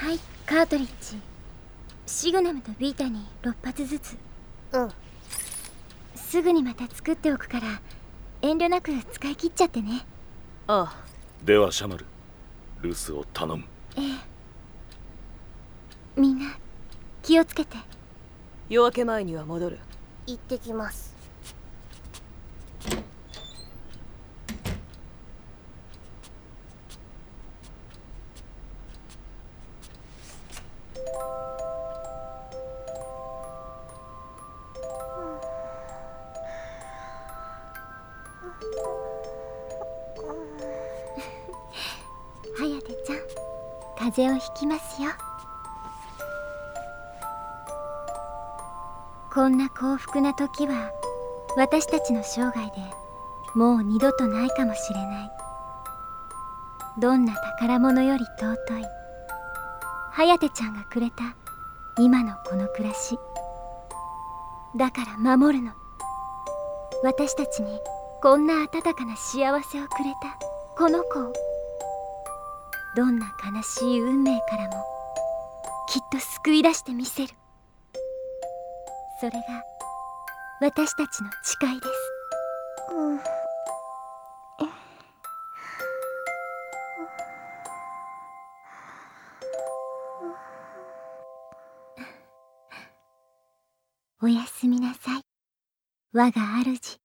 はいカートリッジ。シグナムとビータに6発ずつ。うん。すぐにまた作っておくから遠慮なく使い切っちゃってね。ああ。ではシャマル留守を頼む。ええ。みんな気をつけて。夜明け前には戻る。行ってきますはやてちゃん風邪をひきますよ。こんな幸福な時は私たちの生涯でもう二度とないかもしれない。どんな宝物より尊い。はやてちゃんがくれた今のこの暮らし。だから守るの。私たちにこんな温かな幸せをくれたこの子を。どんな悲しい運命からもきっと救い出してみせる。それが私たちの誓いです。うん。おやすみなさい。我が主。